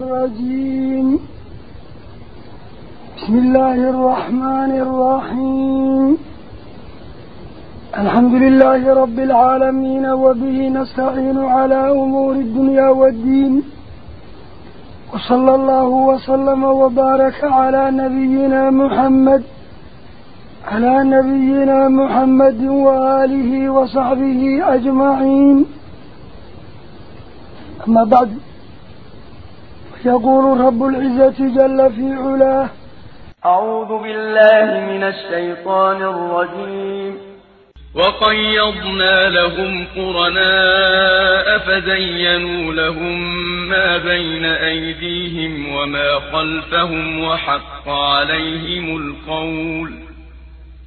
الرجيم. بسم الله الرحمن الرحيم. الحمد لله رب العالمين وبه نستعين على أمور الدنيا والدين. وصلى الله وسلم وبارك على نبينا محمد على نبينا محمد وآله وصحبه أجمعين. أما بعد يقول رب العزة جل في علاه. أعوذ بالله من الشيطان الرجيم. وقيضنا لهم قرناء فزينوا لهم ما بين أيديهم وما خلفهم وحق عليهم القول.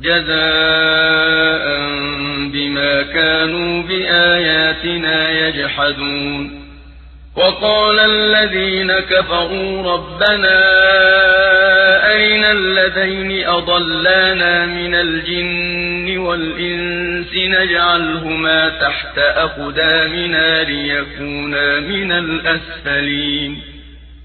جزاء بما كانوا بآياتنا يجحدون. وقال الذين كفروا ربنا أين الذين أضلانا من الجن والإنس نجعلهما تحت أقدامنا ليكونا من الأسفلين.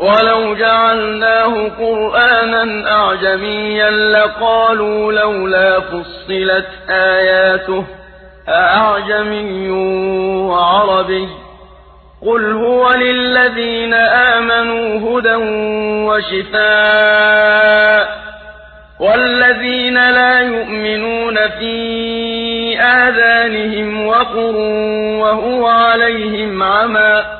ولو جعلناه قرآنا أعجميا لقالوا لولا فصلت آياته أعجمي وعربي قل هو للذين آمنوا هدى وشفاء والذين لا يؤمنون في آذانهم وقر وهو عليهم عمى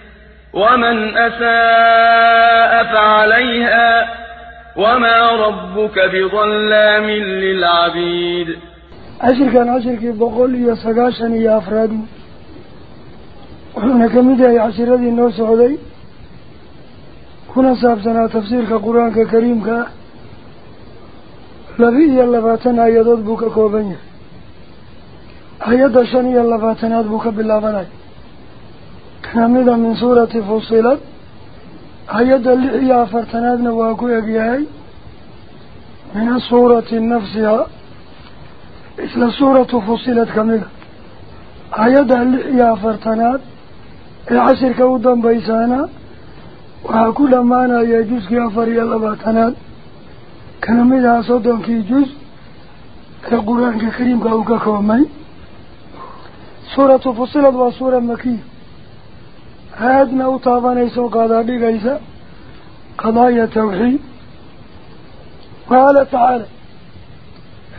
ومن أساء فعليها وما ربك بظلام للعبيد عشر كان عشر كي بقول يا سقاشن يا أفراد وحنا كميدا عشر هذه النوس عدي كنا سابسنا تفسير كقرآن كريم كا لبي يلباتنا يدود بك كوبنيا هيدا شن يلباتنا بك بالله بناي كاملة من سورة فصلت. هيدا اللي فرتنادنا واكو يقياي. من سورة نفسها. إثل سورة فصلت كاملة هيدا اللي فرتناد العشر كودا بيسانا. وكل ما أنا يجوز كي أفري اللباتناد كان مدها صدن كي القرآن الكريم كأوكا كومي. سورة فصلت وسورة مكية. هادنا وطابانيسو قضاء بغيسا قضايا توحي قال تعالى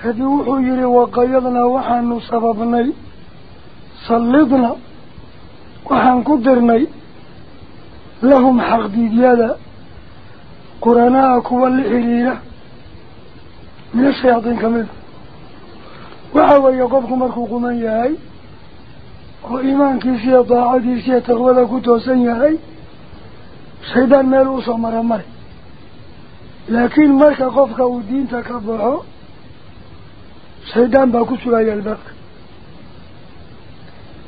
هدوح يري وقيضنا وحن سببني صلدنا وحن قدرني لهم حق ديالا قرناك والحليلة من الشياطين كمل وحوى يقفكم الكوكومن يا هاي وإيمان كيسية ضاعة ديسية تغولة كتو سنيهي سيدان ملوص ومرمري لكن مركا قفك ودين تكبره سيدان باكوش لا يلبك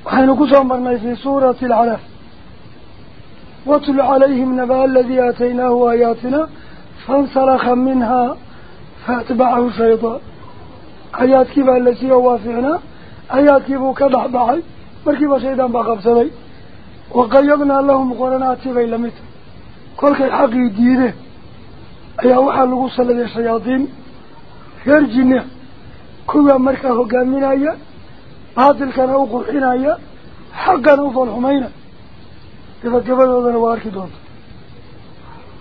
وحين كتو مرمي في سورة العلف وطل عليهم نبا الذي آتيناه آياتنا فانصرخ منها فاتبعه سيدان آيات كيبا التي يوافعنا آيات كيبو كبح بعيد مركي بسيدان باقب سبي وقيضنا لهم قرنات سبي لمت كل كي حقي ديره أي أوحى لغوصة لدي سياطين غير جنه كوية مركة هقامين أي بادل كان أقرحين أي حقا نوفل همين إذا جبل أذن دون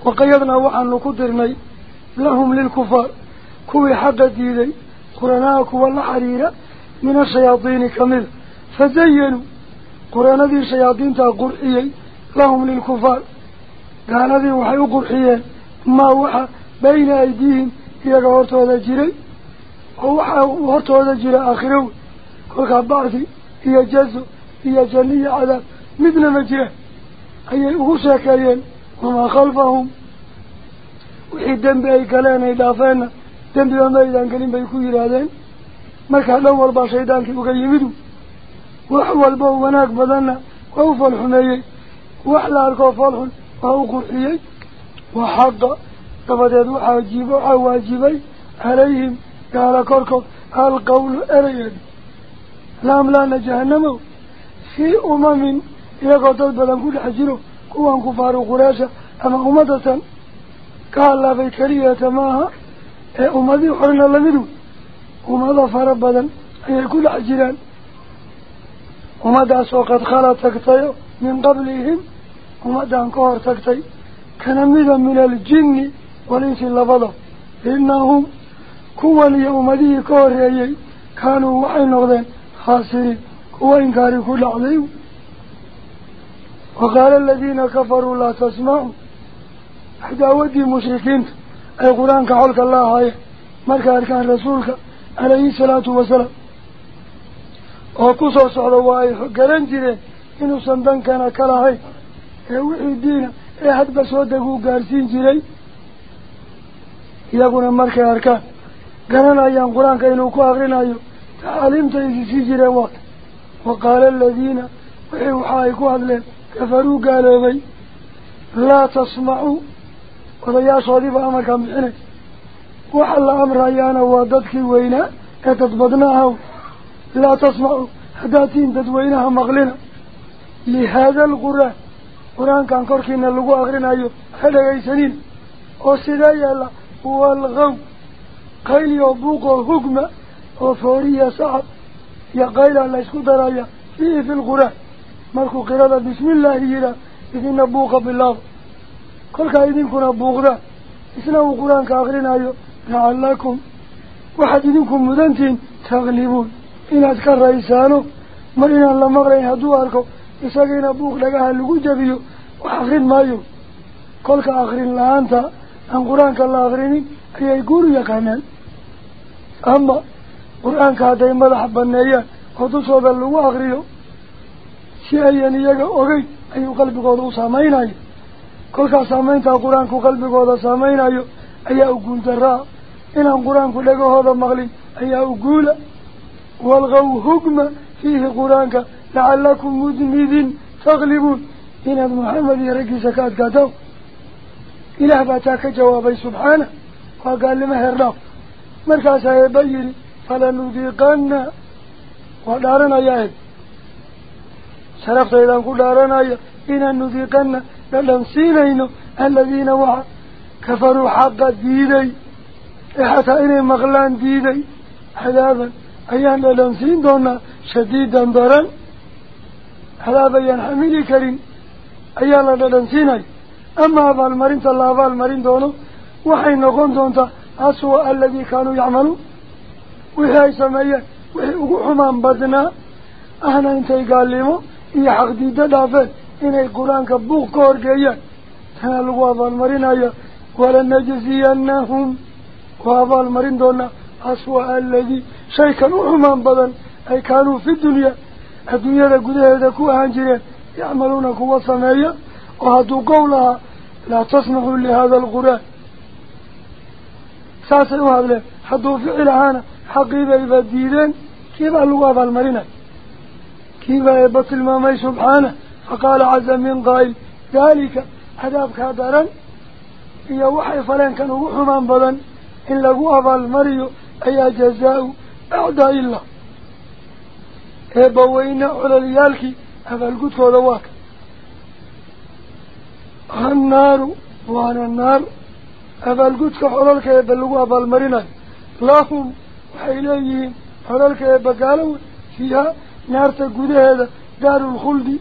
وقيضنا أوحى لكترني لهم للكفار كوية حق ديره قرنات كوية حريرة من الشياطين كمذ فزينوا. قرآن ذي شياطين قرحيي لهم للكفار. قال ذي وحي قرحيين ما وحى بين أيديهم هي قهرتوا هذا جري ووحى قهرتوا هذا جري آخره كل كبارتي هي جزء هي جنية على مثل مجره أي أغسكيين وما خلفهم. وحي الدنب أي كلام إضافين دنب وما إذا كلم بيكو يرادين. ما كان أول باشيدان كي يمدوا وحول بو وناك بدنا وفالح نيي وحلا الكوفالح وهو قرحيي وحقا قفتت وحاجيب وحواجيبي عليهم قال كركب القول أريد لام لأن جهنم في أمم يقضل بلان كل حجيره كوان كفار قراشة أما أمدة قال لا بيكرية ماها أمدي حرنا لمنه أمدة فرب بلان أي كل حجيران حجران أمدى سوقت خالة تكتي من قبلهم أمدى انكوار تكتي. كان من الجن والإنس اللبضة. إنهم كوان يومدي كوريي كانوا وحي نغذين خاسرين. إنكاري كل عظيم. وقال الذين كفروا لا تسمعوا. حتى ودي مشركين. أي قرآن كحولك الله هاي. والسلام وقصوا صعدوا أي قرن جيرين إنو سندان كان كلاهي وحي الدين أي حد بس ودقوا قارسين جيرين يقول مركا أركان قرن أيام قرآن كإنو كو أغرين أيو تعلمت إذي سيجيرين وقت وقال الذين وحايكوا هذلين كفروا قالوا بي لا تسمعوا وضياش وضيب أمرك محنك وحل أمر أيانا وضدك وينا كتتبضناها لا تسمعوا حداتين تدوينها مغلنا. لهذا القرآن قرآن كان كوركينا اللقوا أغرنا أيو هذا يسنين وسيدايا الله الغو قيل يبوق الحكمة وفورية صعب. يا قيل الله يسكو درايا فيه في القرآن. مركو قرادة بسم الله يرى إذن نبوق بالله. كل كايدين كنا بوغدا إسناه قرآن كآخرين أيو لعلكم. واحد إذنكم مدنتين تغلبون. inaad ka raysaano mar inaan la maqlayn hadduu arko isagiina buuq dhagaha lagu jabiyo wax akrin maayo. Kolka akrin la'aanta aan qur'aanka la akrinin ayay guur u yaqaanaan. Ama qur'aanka hadday madax baneeyaan oo dushooda lagu akriyo si ayan iyaga ogeyn ayuu qalbigooda u saamaynayo kolkaas saamayntaa qur'aanku qalbigooda saamaynayo ayaa u guuldaraa. Inaan qur'aanku dhegahooda maqlin ayaa u والغو حكم فيه قرآن لعلكم مدنذين تغلبون. إن محمد يرقي زكاة قادو. إله باتاك جوابي سبحانه. وقال لما هرناه مركز يبيني فلنذيقن. ودارنا يا شرفت إذا نقول دارنا يا. إن نذيقن. للمسينين الذين وحا كفروا حق ديدي حتى إني مغلان ديدي عذابا أيان للمسين دونا شديدا ضرا عذابا ينحملي كريم أيان للمسيني أما هذا المرين الله هذا المرين دونه وحين نقول دونتا أسوأ الذي كانوا يعملون wixii ay sameeyeen wixii ugu xumaan badnaa ahna intay gaalimo iyo xaqdiiddo dhaafeen inay qur-aanka buuq ka horgeeyaan tana lagu abaalmarinaya walanajziyannahum waa abaalmarin doonaa aswa aladii شيء كانوا عمان بدن أي كانوا في الدنيا الدنيا قدها ذكوا هنجرين يعملون قوة صناعية وهدوا قولها لا تصنعوا لهذا القرآن. ساسعوا هذا حدوا فعلا هنا حقيبا يبديلين كيف الواب المرينة؟ كيف يبطل مامي سبحانه؟ فقال عز من قائل ذلك حداب كادرا إيا وحي فلان كانوا عمان بدن إن لقوا أبا أي جزاؤه أعداء الله إبوين على ليالك هذا القدس ودواك النار وأنا النار هذا القدس حلالك يبلغوا بالمرنة لهم waxay leeyihiin xoralka ee bagaalow fiiha naarta gudaheeda daarulkhuldi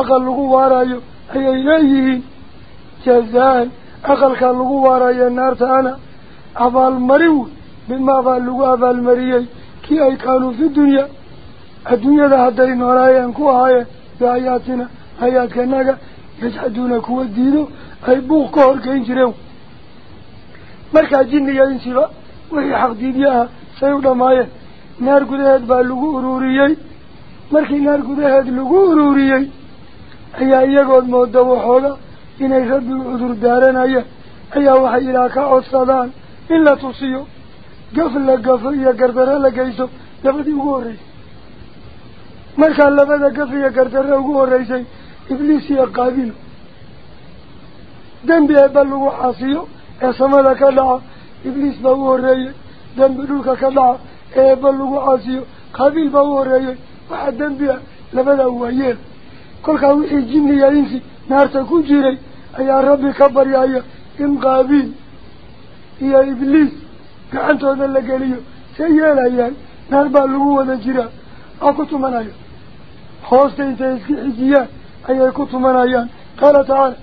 aqal lagu waarayo ayay leeyihiin jazaan aqalkaa lagu waarayo naarta ana abaalmarin wey bimaa baa lagu abaalmariyey kii ay kaanuu fi dunya adduunyada hadday noolaayeen ku ahaayeen biaayaatina aayaadkanaga yajxaduuna kuwa diido ay buuq ka horgeyn jireen markaa jinniga insiba wixii xaqdiidyo ah say u dhammaayeen naar gudaheed baa lagu ururiyey markii naar gudaheed lagu ururiyey ayaa iyagood mooda waxooga inay rabbi u cudur daaranayaan ayaa waxay ilaah ka codsadaan in la tusiyo geyso labadii ugu horreysay markaa labada gaf iyo gardarro ugu horreysay ibliis iyo qaabiil dembi eebba lagu xaasiyo ee samada ka dhaca ibliis baa u horreeyey dembi dhulka ka dhaca eebba lagu caasiyo qaabiil baa u horreeyey waxaa dembi ah labadaa waayeel kolkaa wixii jinniya insi naarta ku jiray ayaa rabbi ka baryaya in qaabiil iyo ibliis كأنت هذا اللقاليو سيئل أيان نربع لغوة جراء أكتو من أيان حوصت انت إزيان أي أكتو من أيان قال تعالى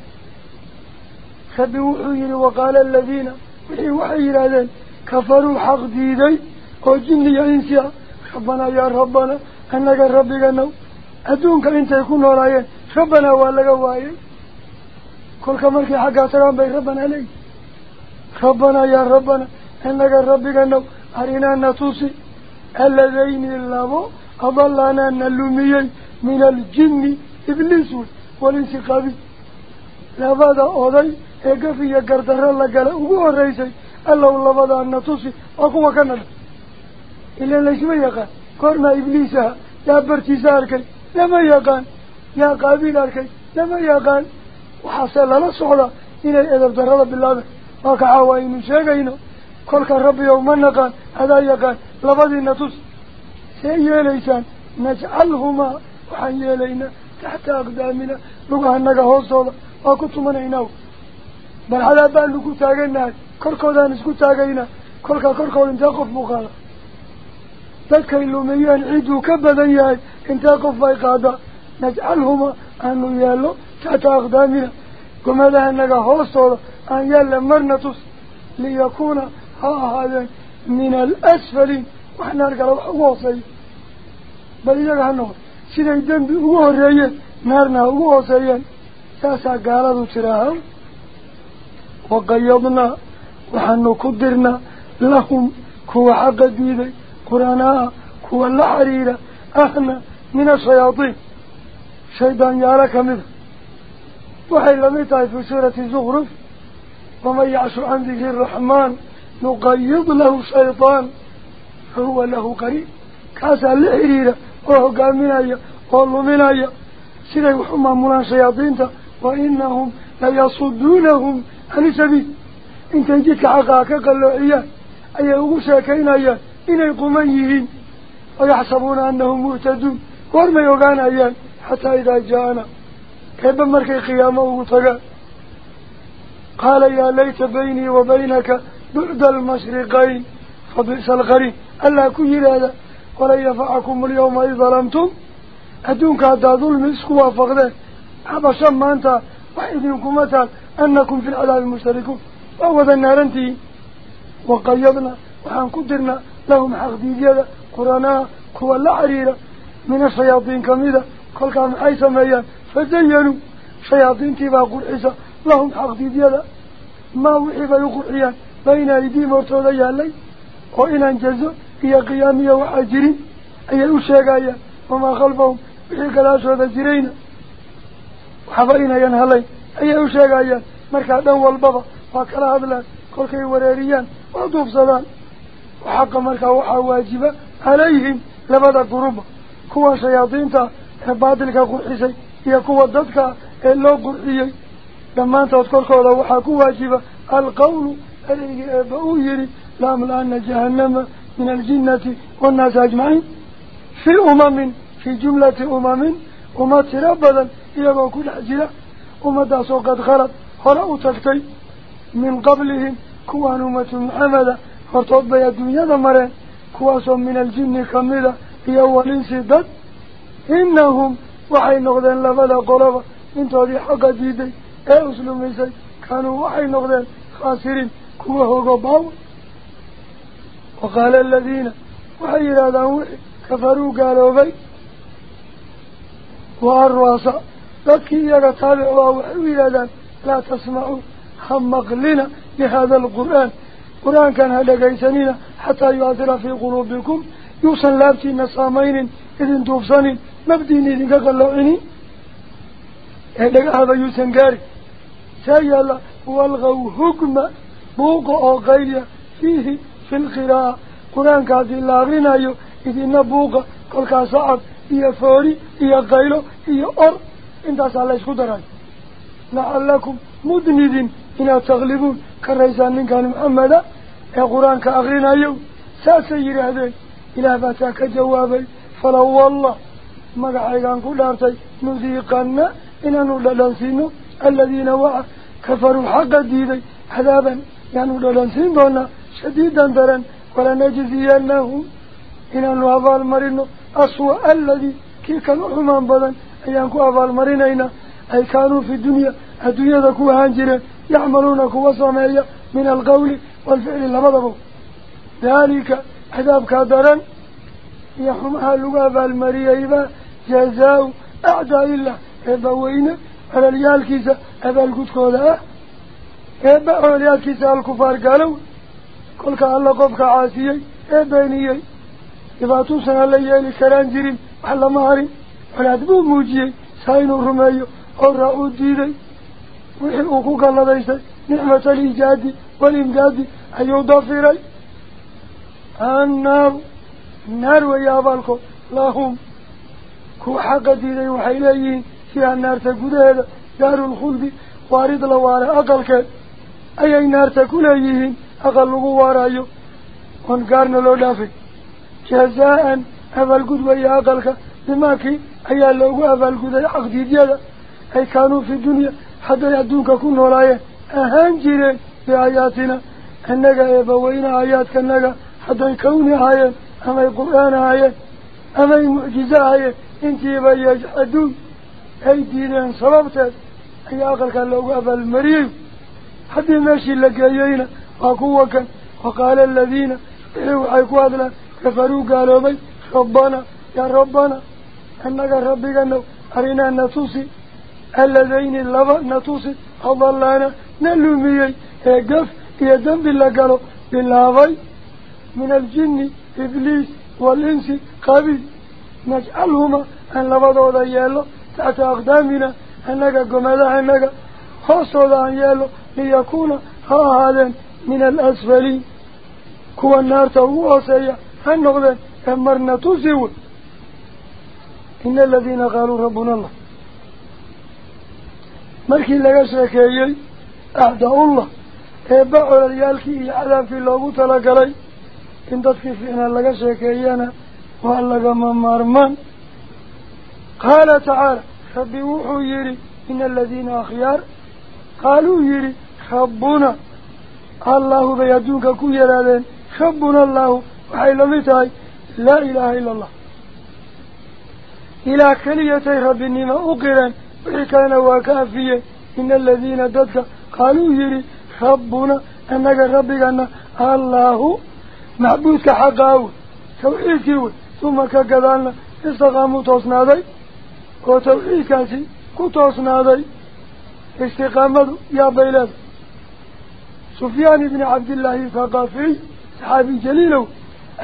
خبوحين وقال الذين وحي وحي لذين كفروا حق ديدي وجن ينسي ربنا يا ربنا أنك ربك أنه أدونك انت يكون ورايان ربنا وعلك وعين كل كمالك حقا سلام بي ربنا لي ربنا يا ربنا aljinni ibliis wey walinsi qabi labada oday ee gaf iyo gardarro la gala ugu horreysay allow labadaa na tusi waa kuwa ka nadha ilaan laysma yaqaan goormaa ibliis aha yaa bartiisa arkay lama yaqaan yaa qaabiil arkay lama yaqaan waxaase lala socdaa inay edab darrada bilaabeen waa kaxaa waa aynu sheegayno ow ma naqaan adaa yaqaan labadiina tus see yeelaysaan najcalhumaa waxaan yeelaynaa taxta aqdaamina lugahanaga hoostooda waa ku tumanaynaa bal cadaab baanu ku taaganahay korkoodaan isku taagaynaa kolka korkooda intee qof buu qaada dadkay lumiyeen cidduu ka badan yahay intee qof bay qaadaa najcalhuma aanu yeelno taxta aqdaamina gomadahanaga hoostooda aan yeella marna tus liyakuuna هذا من الأسفل وحنا نقرأ الحواصي بل إذا قلنا سيدا الجنب؟ هو الرأي نارنا هو الحواصي ساسا قال ذو سراها وقيضنا وحنا قدرنا لهم كوا حق الديد قرانا كوا اللحرير أحنا من الشياطين. شيطان يارك منه. وحي لم يتعي في سورة زغرف ومن يعشر عن ذكر الرحمن. نقيض له الشيطان. هو له قريب. كاسا لحريرة وهو قامنا من منا سيدي وحما مولان شياطين وإنهم لا يصدونهم عن سبيل إن تنجيك عقاك قال له إياه أيه وشاكين أيه إن القميهين ويحسبون أنهم مهتدون. ورما يوغان أيه حتى إذا جاءنا. كيف مركي قيامه وطقا قال يا ليت بيني وبينك بعد المشرقين فبئس الغري ألا كي هذا ولا يفعكم اليوم إذا ظلمتم. أدونك هذا ظلم اسكوا فقده أبا شما أنت وإذنكم مثال أنكم في العذاب المشتركون فأوذ النار أنت. وقيبنا وحن قدرنا لهم حق ديجيلا قرانا كوى اللعريرة من الشياطين كميدة. كل كان عيسى ميان فزينوا. شياطين تبا قرعيسى لهم حق ديجيلا ما وحيبا يقرعيان jazo iyo qiyaamiya waxaa jirin ayay u sheegayaan wamaa khalfahum wixii gadaashooda jirayna waxba inayan halayn ayay u sheegayaan markaa dhan walbaba waa kala hadlaan kolkay wareeriyaan waa duubsadaan xaqa markaa waxaa waajiba calayhim labada guruba kuwa shayaadiinta ee baatilka qurxisay iyo kuwa dadka ee loo qurxiyey dhammaantood korkooda waxaa ku waajiba alqawlu فأويري لام لأن جهنم من الجنة والناس أجمعين. في أمم في جملة أمم أمات ربضا إلى كل حجرة أمدا سوق قد غلط هرأوا تلتي من قبلهم كوان أمات محمدة فرطب يدنيا دمرين كواس من الجن كميدة في أول سيدات إنهم وحي نغذين لفدا قربة انتو دي حقا جيدي اي اسلوميسي كانوا وحي نغذين خاسرين. كوه غباو وقال الذين وحيرا دانو كفروا قالوا بي. وارواسا لكي يغطابعوا الله دان لا تسمعوا حمق لنا لهذا القرآن. قرآن كان هذا قيسانينا حتى يؤثر في قلوبكم. يوصل لابتي نصامين إذن توفصان مبديني إذن قلعيني هذا يوصل لابتي نصامين سيالا والغو حكمة. بوق أو غيره فيه في القراء قرآن كاذي لا غنى يو. إذن بوق كل كاسات هي فوري هي غيره هي أر. إن تصلح خدران لعلكم مدنين إن تغلبون. كريزان كان محمدا القرآن كأغنى يو. ساسير هذا إلى فتاك جوابي. فلو والله. ما رأيكم قدرتي نذيقنا إن سينو الذين وع كفروا حق ديدي حذابا إلى باتاك جوابي فلو والله مقعيقان كدارتي نذيقنا إنا نلدنسين الذين وعى كفروا حق ديدي عذابا يعني نلدنسين دونا شديدا درا ولنجزينهم إنا نعظى المرين أسوأ الذي كي كانوا حمان بدن أيانكو أعظى المرينين أي كانوا في الدنيا الدنيا ذكوا هانجرا يعملون كوا صمية من القول والفعل لمضبوا ذلك عذاب كادرا يحمها لغة المريئة جزاء أعداء الله إبوين على اليالكيسة أبا القدكوذة إبا على اليالكيسة الكفار قالوا كل كأن قفك عاسيي إبانيي إذا توصل الليالي كران جرين وحلا مهرين ولا تبو موجيي ساين الرميو أو ديدي وحي أقوك الله ديسي نعمة الإيجاد والإمداد أيو ضفيري النار النار أقلك أي النار تقول أيهين أقل لغوارا أيو وانقارنا لو دافك. جزاء أفل قدوة يا أقلك. بماكي أي اللوغو أفل قدوة عقديدية أي كانوا في الدنيا حتى يدونك كن ورايا. أهان جيرين بآياتنا أنك يبوين آياتك أنك حتى ماشي لك أيينا وقوة وقال الذين وحيكوا هذا كفروا قالوا بي ربنا يا ربنا أنك ربك أنه أرنا نتوسي الذين اللبا نتوسي أضلنا نلومي قف يدن بالله قالوا بالله من الجن إبليس والإنس ليكون هذا من الأسفلين كوا النار أسيا النغذة أمرنا تسوي إن الذين قالوا ربنا الله. مركي لغا شاكيي أعداء الله. إباعوا لليالكي عذاب في اللوغو تلقلي. إن تدكي فينا لغا شاكيينا وأن لغا ربنا. الله بيدونك كو يرادين. ربنا الله. وحي لمتاي لا إله إلا الله. إلى كليتي رب النما أقرا وكان وكافيا إن الذين ددك قالوا يري. ربنا أنك ربك أن الله معبودك حقاو توحيدك ثم كقدالنا استقاموا توسنادي وتوحيدك كتوسنادي استقامة يا بيلاد. سفيان بن عبد الله الثقافي صحابي جليل.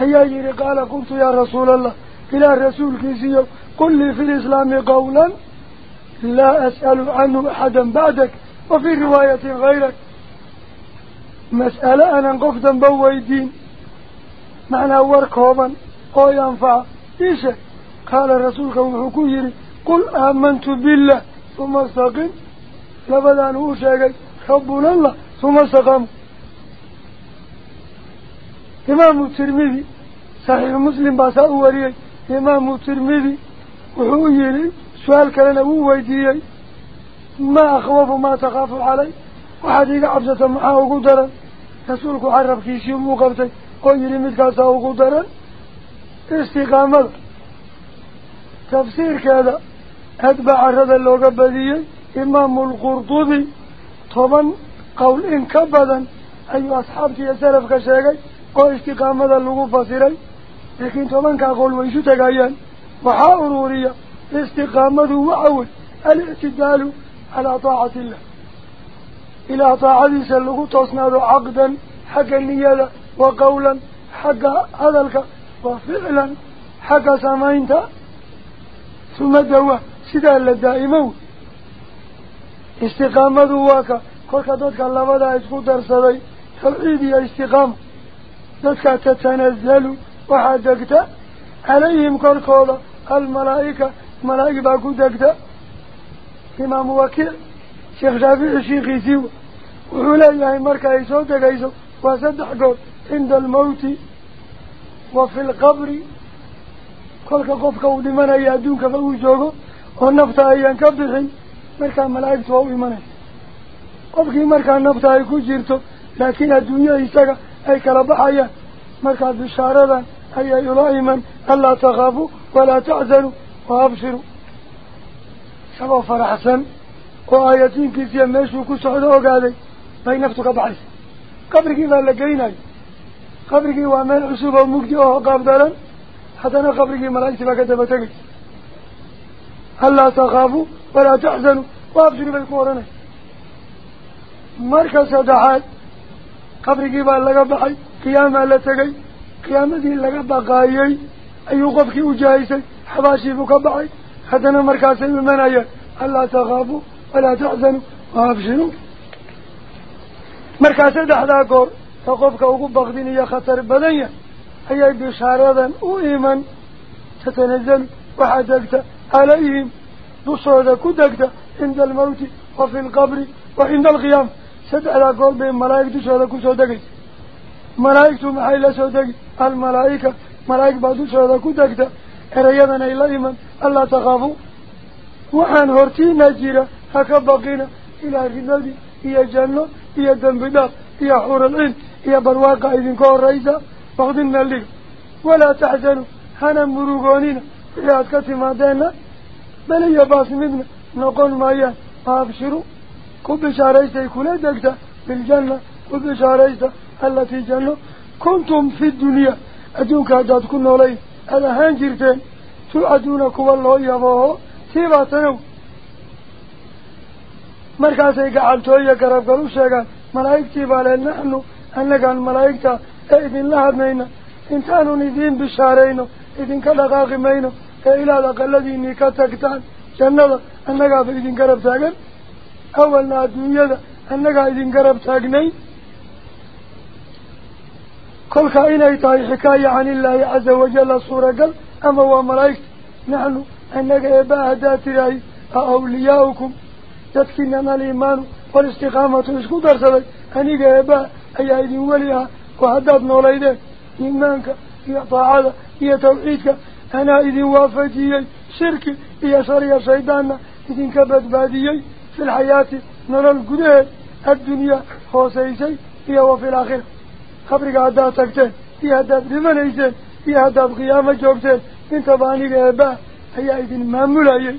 أيها يري قال قلت يا رسول الله إلى الرسول كيسيو قل لي في الإسلام قولا لا أسأل عنه أحدا بعدك وفي رواية غيرك. مسألة أنا قفتا بويدين معنى وركوبا أو ينفع. إيش؟ قال الرسول كوحكو يري قل آمنت بالله ثم استقم. لبدا أنه شاكي ربنا الله. ثم استقام إمام الترمذي صحيح مسلم باسا وريي إمام الترمذي وهو يري سؤال كان أبو ويديي ما أخوف ما تخاف علي. وحديق عبسة معه قدرا رسولك عرب كيسي ومقبتي ويري مدكاسا قدرا استقامة. تفسير كذا. أتبع الرد اللوغة بديي إمام القرطبي طبعا قول إن كبدا أي كشاكي laakiin tobankaa qowl way isu tagayaan waxaa ururiya istiqaamadu waxa wey alictidaalu calaa taacati illah ilaa taacadiisa lagu toosnaado caqdan xagga niyada wa qawlan xagga hadalka wa ficlan xagga samaynta suma dawa sidaa la daa'imo wey istiqaamadu waa ka kolka dadka labadaa isku darsaday tawxiid iyo istiqaama ذاتك تتنزل وحدكت عليهم كالكوضة الملائكة ملائكة باكو دكت إمام وكيل شيخ شافع الشيخ يسيو وحولا إلهي مركا يسو دقيسو وصدح قول عند الموت وفي القبر كل قفك ودمنا يدونك فأوجوه ونفتا أيان كبحين مركا نفتا يكون جيرته لكن الدنيا يساق أي كالبحايا مركا بشارة أي إلائما ألا تغابوا ولا تعزلوا وأبشروا سبا فرحسن وآياتين كيسيا ميشو كسعود وقالي باي نفتك بعيس قبرك إذا لقيناي قبرك وامين عصوبة ومجدي وقاب دالا حتى أنا قبرك ملايسي فكتبتك ألا تخافوا ولا تحزنوا وابشروا بالقرآن مركز دعات قبر جبا لقب حي قيامة لتجي قيامة ذي لقب قايع أي قبر وجايس حباشي بقب حي خدنا مركز المنايا ألا تغابوا ولا تحزنوا وافشنوا مركز دعات قر فقف كوجب بغدين يا خطر بدنيا أي بشارة وإيمان تتنزل وحدكت عليهم بصورة كدكت عند الموت وفي القبر وعند القيام saddexdaa goor bay malaa'ig dushooda kusoo degaysa malaa'igtu maxay la soo degi almalaa'ika malaa'ig baa dushooda ku degta erayadan ay la iman allaa takhaafuu waxaan hortiina jira ha ka baqina ilaa ridadii iyo janno iyo dembi dhaaf iyo xurulciin iyo barwaaqa idinka horraysa baqdinna liga walaa taxzanuu hana murugoonina wixii aad ka timaadeenna bel iyo baas midna noqon maayaan waabshiruu ku bishaaraysta allatii janno kuntum fi dunya adduunka haddaad ku noolayn aada ahaan jirteen tuucaduuna kuwa loo yabooho tiibaa tanow markaasay gacantooya garabgal u sheegaan malaa'igtii baa lee naxnu annagaan malaa'igta ee idinla hadnayna intaanun idiin bishaarayno idinka dhaqaaqi mayno ee ilaad aqaladiinii ka tagtaan jannada annagaaba idin garab taagan awalna adduunyada annagaa idin garab taagnay kolkaa inay tahay xikaaya can illaahi caza wajalla suuragal ama waa malaa'igta naxnu annaga eebaa haddaad tidaahi a awliyaa'ukum dadkiinan aliimaanu walistiqaamatu isku darsaday aniga eebaa ayaa idin weli ah oo haddaad noolaydeen iimaanka iyo daacada iyo tawxiidka anaa idin waafajiyey shirki iyo shariya shaydaanna idinka badbaadiyey في الحياة نرى القدهد الدنيا خوسيسي هي وفي الآخرة. خبرك هدا تكتين هي هدا بمنيسين هي هدا بقيامة جوبتين. إنت بانيك اباء هي ايدين مامولاي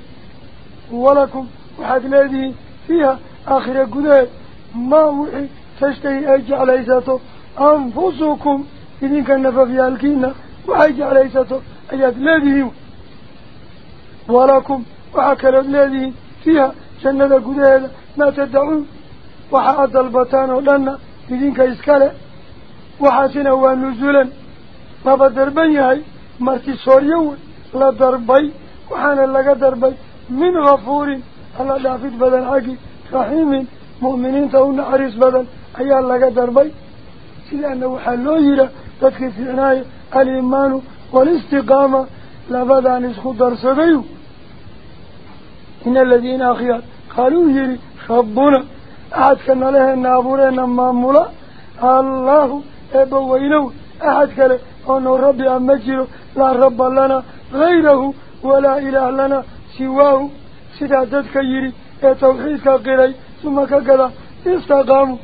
ولكم وحد لديه فيها آخر قدهد ما وحي تشتهي أجع ليساته أنفسكم إذن كان في الكينة وحي ليساته أجد لديه ولكم وحكى لديه فيها سنة قديلة ما تدعون؟ وحاد البطان ولنا في دينك إسكالة. وحاسين هو نزولا. ما بدربني هاي. مرتي سوريو لا دربي. وحان اللقى دربي. من غفور. الله دافد بدن عقي رحيم. مؤمنين تهون عريس بدن. هيا اللقى دربي. سيلانه حلو يرى. تدخل في عناية الإيمان والاستقامة. لابد أن يسخد درسه إن الذين أخيار. قالوا يري ربنا أحد كان لهنا أبورينا مامولا الله أبوينو أحد كان أنه ربي أمجره لا رب لنا غيره ولا إله لنا. سواه. سدادتك يري توحيدك قري ثم كقلا استقاموا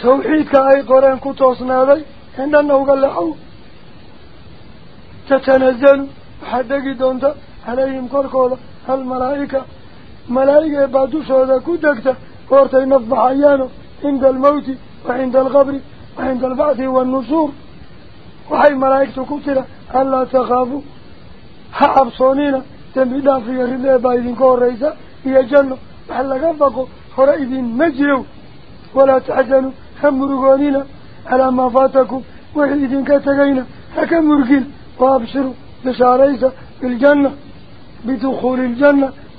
توحيدك أي قرآن كتوصنا ذي عندنا له تتنزل. حدقي دونتا. عليهم كل الملائكة. ملائكة بعدوش هذا كدكتا نفضح أيانه عند الموت وعند الغبر وعند البعث والنصور وحي ملائكة كتلة. ألا تخافوا. حعب صونينا. تنبدا في الرلي بايدين كور رئيسا هي جنة. وحلا قفقوا فرائدين مجروا. ولا تحزنوا. هم على ما فاتكم. وحيدين كتغينا. حكم وابشروا. بشاريسا بالجنة. بدخول الجنة.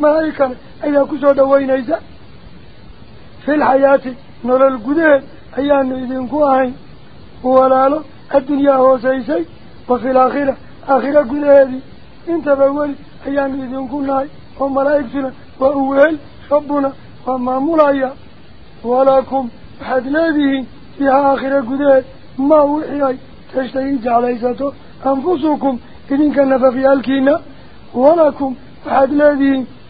يبهو نحن أنك رب العزة والجلال أي أولياؤكم إذن وليالا أما هذا الملائكة نحن أنك الملائكة إذن بشارينا أي أولياؤكم ولاليهين وقربك يقعنت إذن عين إلى قريهن جنة أنه إذن كفس النوي حدنا هذه جنة لا تقول ملائكة أيها كسو دوين إيسا في الحياة نرى القدين أيها أنه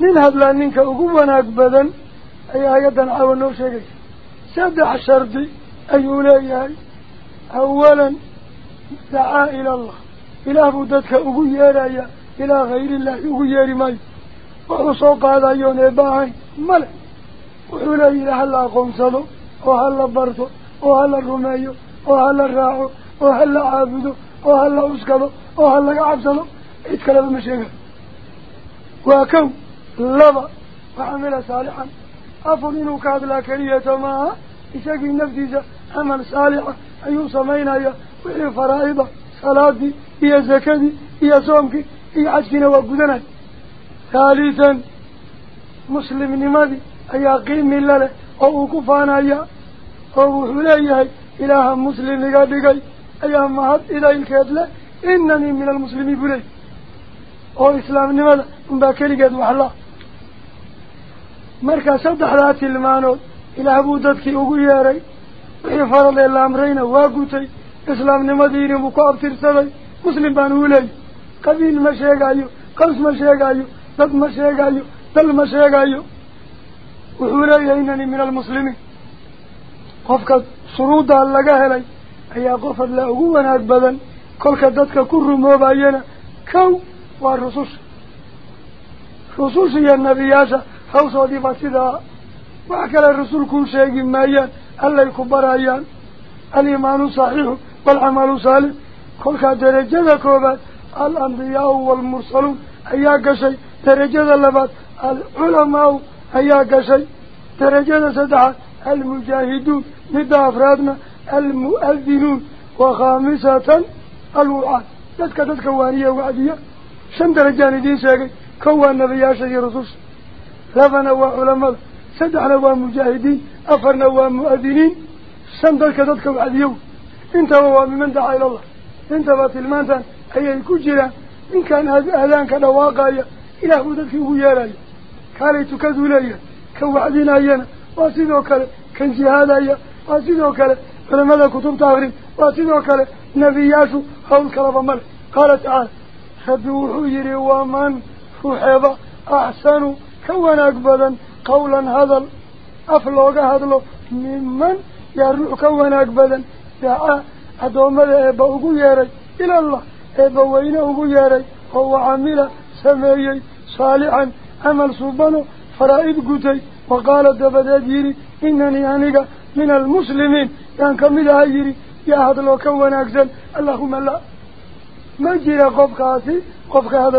بدن ألا حقي أيام مرتقاتك كان لقد البي إلا إذين دياريو ومن حسن قولا لمن دعا إلى الله من هذا منك أقوانا أكبدا أي آيادا عاونو شيء سدع شرطي أي أولياء أولا دعا إلى الله إله بدتك أقويا إلى غير الله أقويا ماي وحصوق هذا يون إباهي ملك وحولا إله الله لبا وعمل صالحا. أفضل كاد لا كرية معها إساقي نفسي عمل صالحا. أيو سمينا يا وحي فرائضة. صلاة هي زكاة هي صومك هي عجكنا وقدنا. ثالثا مسلم نماذي. أي قيم الله أو كفانا يا. أو حليه إله مسلم لقادقي أي مهد إلى الكادلة إنني من المسلمين بلي أو إسلام نماذا مباكري قد وحلا مركز صدح ذات المانو إلى عبودتك أغياري وحي فرض الله أمرين واقوتي إسلام نماذين مقاب ترسلي مسلم بانولي قبيل ما شيقايو قوس ما شيقايو ضد ما شيقايو دل ما شيقايو وحولي إنني من المسلمين قفك شروط لغا هلي أي قفد لا أقوانا أكبدا كلك دادك كل يا حوصوا دي بسيطة. وأكل الرسول كل شيء مايان ألا يكبر أيان الإيمان صحيح. والعمل صالح. كلك درجة كوبات الأنبياء والمرسلون. أياك شيء درجة اللبات العلماء. أياك شيء درجة سدعة المجاهدون. ندى أفرادنا. المؤذنون. وخامسة الوعاد تدك تدك وانية وعدية. شن درجان دين لفنا وعلماء سدعنا ومجاهدين أفرنا ومؤذنين. شن تدك تدك وعدية انت هو من دعا إلى الله. انت باتلمانتان أي كجرا إن كان أهلان إله ذلك هو يالاي كالي تكذو لي كوعدين أينا واسيدو كالي كان جهاد أيا. واسيدو كالي فلماذا كتب تغريب نبياشو حول كلام ملك. قال تعالى خذوه يري ومن فحبا أحسن كون أكبدا قولا هذا أفلوغ هذا ممن يروح كون أكبدا دعا أدوم الأبا أقو ياري إلى الله أبا وين أقو ياري هو عمل سميي صالحا عمل صبانه فرائد قتي وقال الدبدات يري إنني أنيق من المسلمين. يعني كمدها يري يا هذا لو كون أكزل اللهم لا ما جرى قفك هاتي قفك هذا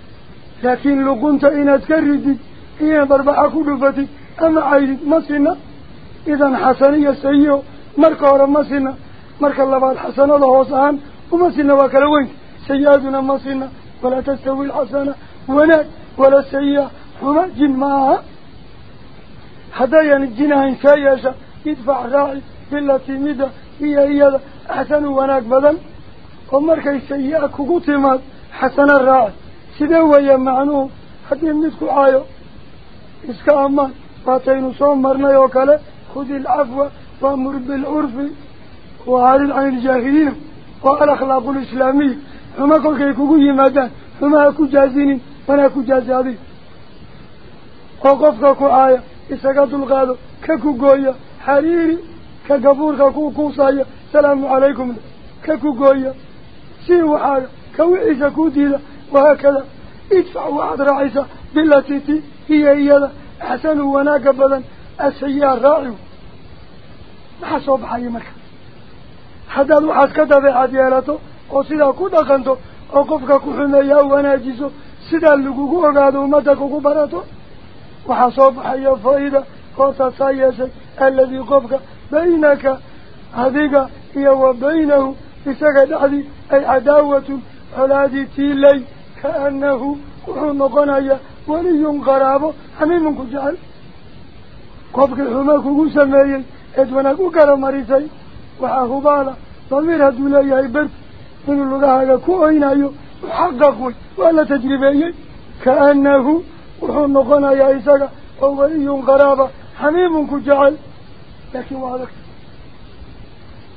هي ما ما لكن لو كنت إن تكردد إن ضربها كدفتي أما عيد مسنا إذا حسنية سيئو مركا ورا مسنا مركا اللبات حسنة لهوسان ومسنا وكالوين سيئاتنا مسنا ولا تستوي الحسنة. ولا ولا السيئة. هما جن معها. هدايا الجنها إنسايشا يدفع راعي بالتي مدى. هي سيدوا يا معنوه حتى يمدكو عايو إسكا أمان فاتين صوم مرنا يوكاله خذ العفو وأمر بالعرف وعارض عن الجاهلين والأخلاق الإسلامية فما كل كيكوكو يمادان فما أكو جازين وأنا أكو جازي وقفك كو آية إساقات الغادو ككو قوية. حريري كقبورك كو كوصايا سلام عليكم. ككو قوية. سيو حاجة كوعيسا كوديدا وهكذا. ادفع واحد راعيسا بالتي هي هي حسن وناك بدن السيار راعي. حسوب حي مركز. هذا الوحاس كتب عديالته وصيدا كودا خانتو وقفك كحمية وناجيسو سيدا اللقوقو وقادو مدكوكو براتو وحسوب حي فايدة. قوتا سايسي. الذي قفك بينك. هذيك هي وبينه. إساق دعدي أي عداوة. علادي تيلي. كأنه وحو نقنايا ولي قرابه حميم كجعل قفك الحما كوكو سميي إدوانا كوكرا مريسي. وحاهو بالا ضمير هدو ليهي برد من اللغة كو أينايو وحققوي ولا تجربيي كأنه وحو نقنايا إساق ولي قرابه حميم كجعل لكن وعدك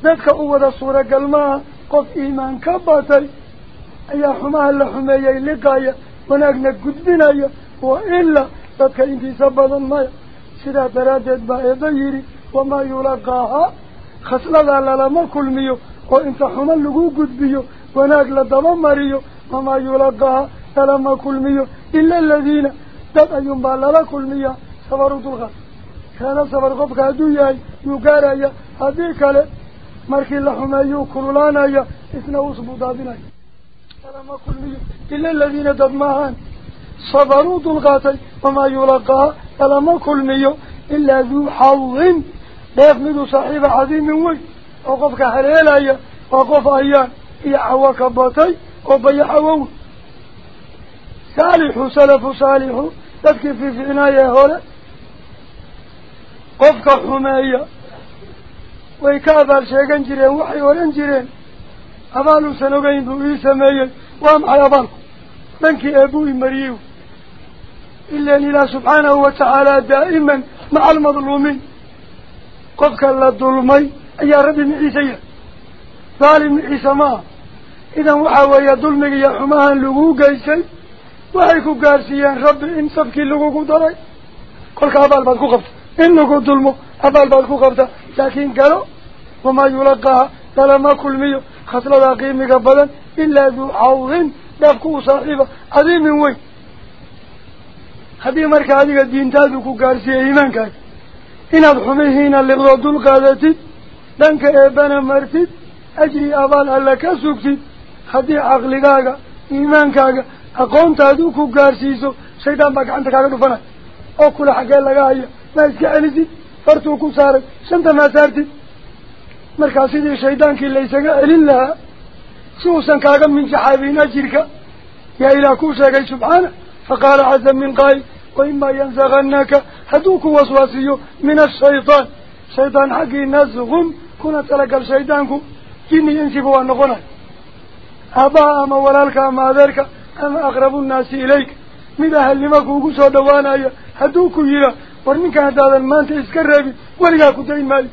ذاتك أولا صورة قلماء قف إيمان كباتي. أي حماها اللحميي لقايا وناقنا قدبنايا وإلا ذاتك انتي سبضا مايا سيدا ترادت بأيضا يري وما يلقاها خسلا لما كل ميو وإنت حما لقو قدبيو. وناقلا دممريو وما يلقاها لما كل ميو إلا الذين ذات أيوم بالا كل ميو سفروا الغاس كان سفر قفك هدو ياي يقاريا. هذيك له markii la xumeeyuu kululaanaya isna usbuu daadinaya سلام كلية إلا الذين دمعان صبروا دلغاتي وما يلقى. سلام كلية إلا ذو حظ. بيخمد صاحب عظيم وي وقفك حليل أي. وقف أيان يحوى كباتي وبي حوى صالح سلف صالح. تبكي في فعناية هولا قفك حمية ويكاذا الشيخان جرين وحي ورين جرين waa maxay abaalku dhankii eebuu i mariyey ilan ilaah subxaanahu watacaala daa'iman maca almadluumiin qofka la dulmay ayaa rabbi miciisa yahay daalim miciisa ma aha idan waxaa weeye dulmiga iyo xumahan laguu geysay waxay ku gaarsiiyeen rabbi in safkii lagugu daray kolka abaal baad ku qabta in lagu dulmo abaal baad ku qabta laakiin galo wamaa yulaqaaha lalama kulmiyo xawdin dhaafku u saaxiiba cadiimin weyn haddii marka adiga diintaadu ku gaarsiiyey iimaankaaga inaad xumihiina liqdoo dul qaadatid dhanka eebbana martid ajri abaal alla ka sugtid haddii caqligaaga iimaankaaga aqoontaadu ku gaarsiiso shaydaan baa gacanta kaaga dhufanay oo kula xaggee laga haya maa iska celisid fartuu ku saaray shanta maa saartid lahaa si uusan kaaga minjaxaabin ajirka yaa ilaah kuu sheegay subxaana faqaala caza min qaayl waimaa yansakannaka hadduu ku waswaasiyo min ashaytaan shaydaan xaggii nasqun kuna talagal shaydaanku jini insiba waa noqonay aabbaha ama walaalka ama adeerka ama aqrabu nnaasi ilayka mid ahalnimo kuugu soo dhawaanaya hadduu ku yihaa war ninkan haddaadan maanta iska reebin weligaa ku dayn maayo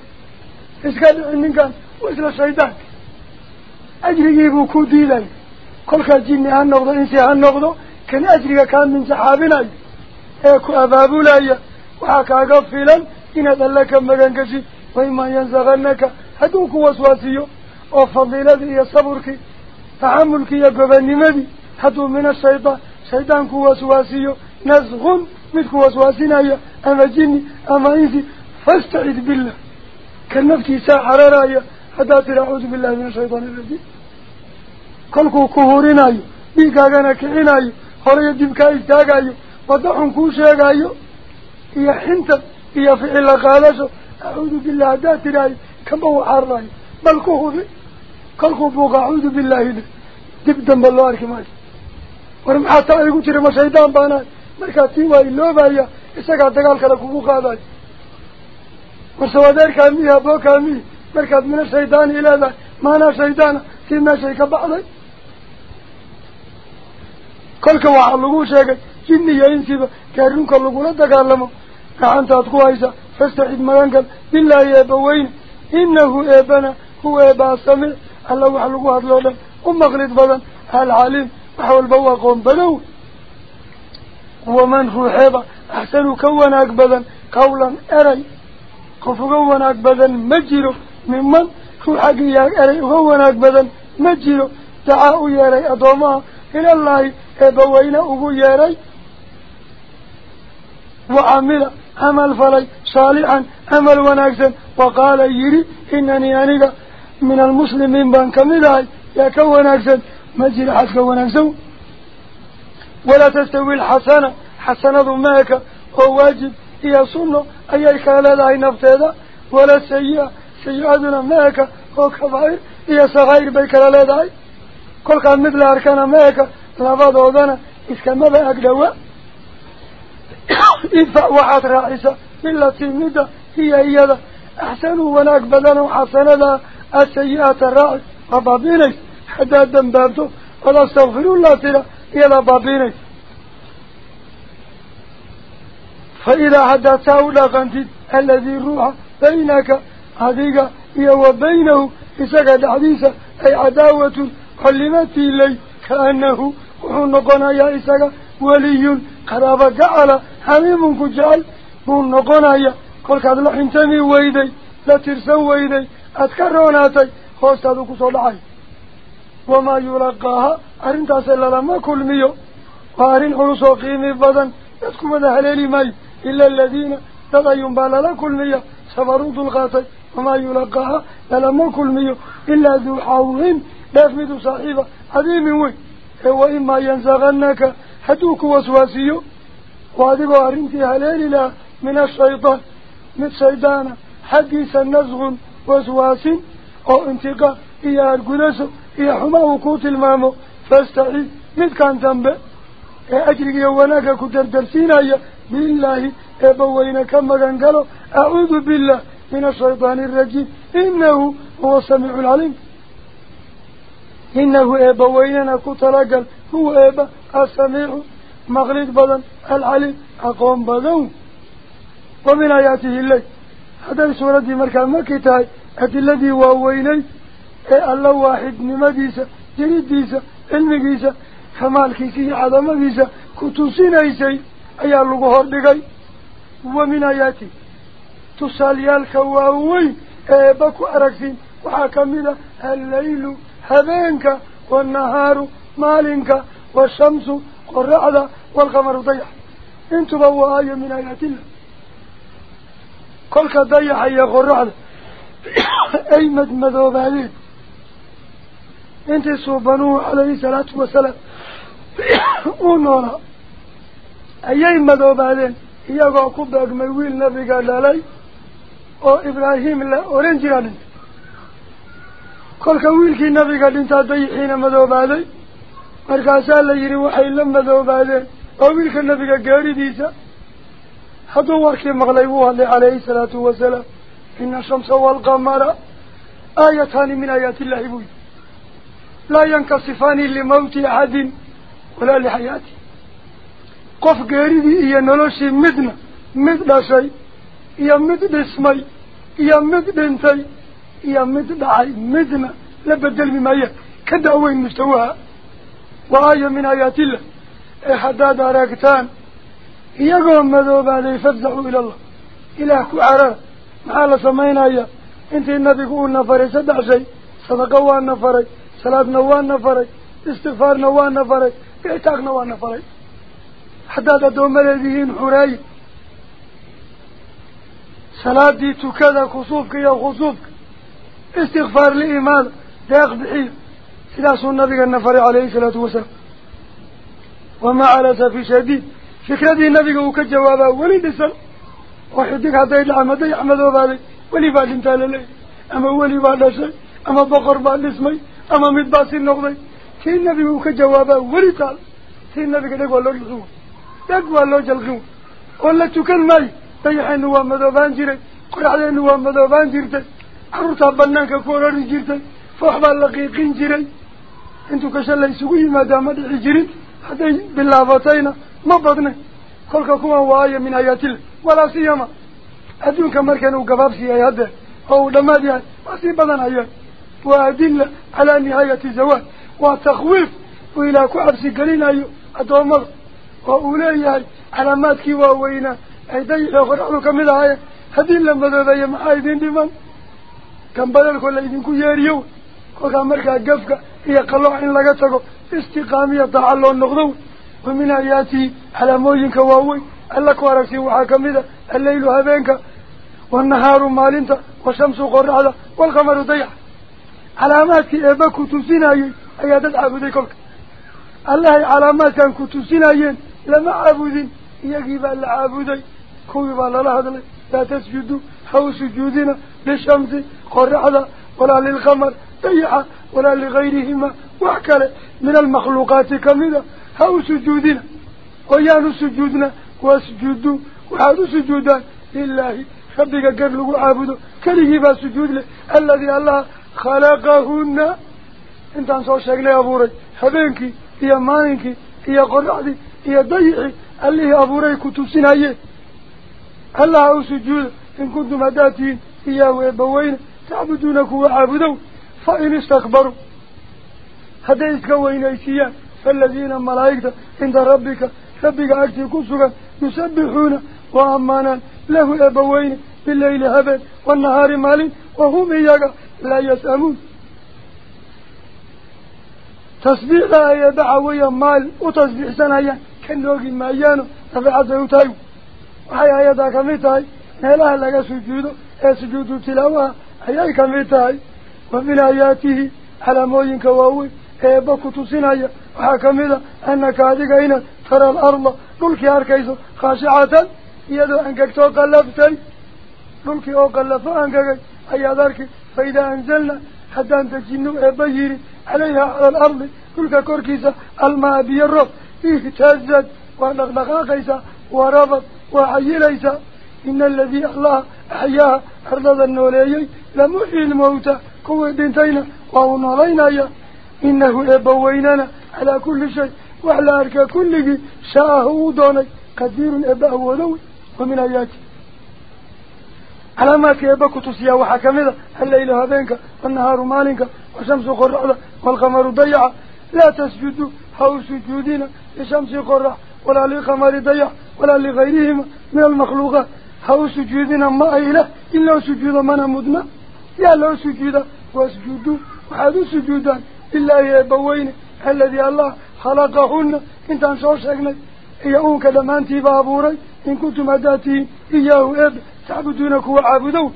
ninkan waa isla shaydaanka ajrigiibuu ku diiday kolkaa jinni ha noqdo insi ha noqdo kan ajriga kaa minsaxaabinayo ee ku abaabulaya waxaa kaaga filan inaad alle ka magan geshid waimaa yansakannaka hadduu ku waswaasiyo oo fadiiladii iyo saburkii taxamulkii iyo gobanimadii hadduu min ashaydaan shaydaanku waswaasiyo nasqun midku waswaasinaya ama jini ama insi fastacid billah tiri acuudu billahi min ashaytaan irajiim kolkuu ku hurinayo dhiiggaagana kicinayo horeyo dib kaa istaagayo wadda xun kuu sheegayo iyo xinta iyo ficilla qaadasho acuudu billah haddaad tidhaayo kama waxaarlayo bal ku hubi kolkuu buuqa acuudu billaahi le dib dambe loo arki maayo war maxaa taa igu jira ma shaydaan baanahay markaa tii waa iloobaya isagaa dagaal kale kugu qaadayo وسوادير كامي أبو كامي مركب من الشيطان إلى ذا ما أنا شيطان كما شيك بعضي. كل كواح اللقو شاك جني يا إنسيب كارنك اللقو لا تكلمه كعان تاتقو عيسى فاستعيد مرانكب بالله يا أبوين إنه إبنا هو إبا سمع اللقو حلقو هدلونا ومغلد بضن العالم وحول بواقهم بدو ومن هو حيبا أحسن كوناك بضن قولا أريد قفقونا أكبذا مجر ممن روحك ياري وقونا أكبذا مجر دعاو ياري أضوما إلى الله إبوين أبو ياري وعمل عمل فلي صالحا عمل وناكسا. وقال يري إنني أنيك من المسلمين بانك مداي يكو وناكسا. مجر حسك وناكسا. ولا تستوي الحسنة. حسنة ماك هو واجب هي سنة. أي كالدهي نفتيدا ولا سيئة. سيئتنا ماك هو كبائر هي صغير بيك لدهي كل كان مثل أركان ماك لفظوذنا إسكمل أقدوا ادفع وحد راعسة بالتي مدى هي هي أحسن وناك بدنا وحسن السيئات الراعس وبابيني حتى دنبابته ولا استغفر الله تلا. إلى بابيني فإذا حدثه لقنتد الذي روح بينك هذيك هي وبينه إساق حديثة أي عداوة علمتي لي كأنه وحنقنا يا إساق ولي. قرابة جعل حميم كجعل بون نقنايا كل كذا لحنتمي ويدي لا ترسن ويدي أتكروناتي خوستادو كسولعي وما يلقاها أرنتا سلالما كل ميو. وأرن حلوصو قيمي بدن يتكم ذا هليلي ماي. إلا الذين تضيون بالا كل ميو سفروا دلغاتي وما يلقاها للما كل ميو إلا ذو حاوهم لافمد صاحبة عظيم وي. وإما ينزغنك حدوك وسواسيو. وهذا أرنتي هلالي لا من الشيطان. من الشيطان حديث النزغ وسواس. أو انتقاء إيا القدس إيا حماه كوت المامو. فاستعيد مذ كان تنبأ أجرق يواناك كتر درسين أيا بالله أبوين كما قالوا أعوذ بالله من الشيطان الرجيم. إنه هو السميع العليم. إنه أبويننا كتلقل هو أبا السميع مغلق بدن العليم أقوم بدن. ومن آياته الليل. هذا سورة مركز مكتاي الذي وويني الله واحد نمديسة جريديسة علمكيسة كمالكيسي عظمكيسة كتوسينيسي أي اللغهر لغي ومن آياته تساليالك واوي بكو أركسين وحاكمنا الليل هبينك والنهار مالك والشمس والرعد والقمر ضيح انتو بوا آية من آيات الله كلك ضيح يا الرعد أي مدمدو بعدين انت صوبانوه عليه الصلاة والسلام ونورا أي مدو بعدين iyagoo ku beegmay wiil nabiga dhalay oo ibraahim la oran jira dhintay kolka wiilkii nabiga dhintaa dayixiina madoobaaday markaasaa la yidhi waxay la madoobaadeen waa wiilka nabiga gaaridiisa hadduu warkii maqlay wuu hadlay calayhi salaatu wasalaam ina ashamsa waalqamara aayataani min aayaati illahi buu yidhi laa yankasifaani limawti axadin walaa lixayaati قف قريدي إيا نلوشي مدنا مدنا شاي إيا مدن اسمي إيا مدن ساي إيا مدنا عاي مدنا لبدل بما يك كده أوين وآية من آيات الله إحداد عراكتان إياقهم مذوبة ذي فبزعوا إلى الله إلهكو عرار معالا سمعين آية انت النبي قول قولنا فريسة دعشي صدقوان نفري صلاة نوان نفري استغفار نوان نفري اعتاق نوان نفري حتى دوم الذين حري صلاة دي تكذا خصوفك يا خصوفك استغفار لإيمان. داق بحيث سلاة النبي النفري عليه الصلاة والسلام وما على سفي شديد فكرة دي النبي وكجوابه ولي دسل. وحدك حتى يدعى مدى يحمده ولي بعد انتال لي أما ولي بعد شيء أما بقر بعد اسمي أما مدباسي النقضي كي النبي وكجوابه ولي تال. كي النبي قد يقول تقوى اللوج الغيو ولا تكن ماي. طيحي نوام مدوبان جيري. قرع دي نوام مدوبان جيري. عروتها بناك كورار جري فوحبا لقيقين جري انتو كشالي سوي ما دامد عجيري. حتي باللافتين مبضنا كل كما هو آية من آياتيل ولا سيما. أدونك مركان وقبابسي آيات أو دماذي آيات واسي بضان وأدل على نهاية الزواج. وتخويف. وإلى كعب قليل آيو. أدوه dayixii qoraxdu kamid ahaayeen haddii la madoobeeyo maxaa idin dhiman kan badalkoo la idinku yeeriyo kolkaa markaa gafka iyo qalooc in laga tago istiqaamiya daaca loo noqdo wa min aayaatihi calaamooyinka waaweyn alla ku aragtiin waxaa kamid a alleylu habeenka والنهار مالنتا والشمس قرعدا والقمر ضيع علامات إبا كتوسينايين أي بدي كلك الله علامات كان كتوسينايين لما عبودين يجب أن عبودي كوي بالله هذا لا تسجدوا حو سجودنا للشمس قرعدا ولا للقمر ضيع ولا لغيرهما وحكله من المخلوقات كمذا حو سجودنا ويانو سجودنا واسجدوا وحادوا سجودا لله. ربك قد لقوا عابدوا كله با سجود له الذي الله خلقهن. انت انصر شكلي أبوري حبينك هي مانك هي قرعدي هي ضيعي اللي أبوري كتبسين هاي الله سجود إن كنتم هداتين إياه ويبوين تعبدونك وعابدوا فإن استكبروا هذا يسكوين ايسيان فالذين ملايكة عند ربك ربك أكتي كسوكا يسبحون وأمانا له أبوين بالليل هبل والنهار مال وهم إياك لا يسأمون تصبيح لا يدعويا مال وتصبيح سنايا كاللوغي مايانو رفعت يتايو وحي آياتا كميتاي نيلها لك سجوده اي سجود تلاوها أياي كميتاي ومن آياته على موين كواوي اي بكو تسنايا وحاكميدا أنك هذه هنا ترى الأرض ملكي هاركيسو خاشعة يدو أنك تو قلبتي dhulkii oo qallafo angagay ayaad arki fa idaa anzalna haddaan dejino eebba yiri calayha cala alardi dhulka korkiisa almaa biyo roob. اهتزت ونغنغا قيسا ورفض وعيليسا إن الذي الله أحياه أرضى النوليي لمحي الموتى قوة دينتين وهو نولينا إنه إبويننا على كل شيء وعلى أرك كل شاه ودوني قدير هو ودوي ومن آياتي. علامات إبأك تسيا وحكم ذا الليل هذينك والنهار مالينك وشمس قرعة والقمر ضيعة. لا تسجدوا هاو سجودين لشمس قرع ولا لقمر ضيع ولا لغيرهم من المخلوقات. هاو سجودين ما إله إلا سجود من مدنا يا لو سجود واسجدوا وحدوا سجودا إلا يبوين الذي الله خلقهن. انت انشور شكنا يأونك لمانتي بابوري. إن كنتم أداتي إياه إب تعبدونك وعابدوا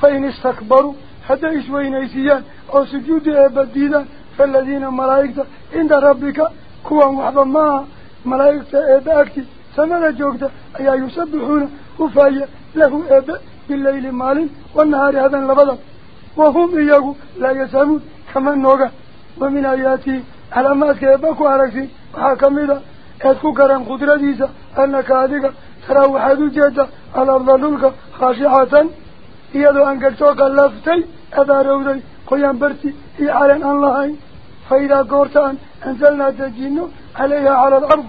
فإن استكبروا حتى إسوين إيسيان. أو سجود إباديدا فالذين ملايكة عند ربك كوا وحبا ما ملايكة إباكتي سمنا جوكتا أي يسبحون وفايا له إبا بالليل مال والنهار هذا لبدا وهم إياه لا يسامون كما نوغا ومن آياته علامات كيباكو عرقسي وحاكم إذا أدكو كرم قدرة ديسا أنك هذه ترى وحد جدا على الظلولك خاشعة يدو أنك توقع لفتي أدارودي قيام برتي في عالم الله فإذا قرتان أنزلنا تجينو عليها على الأرض.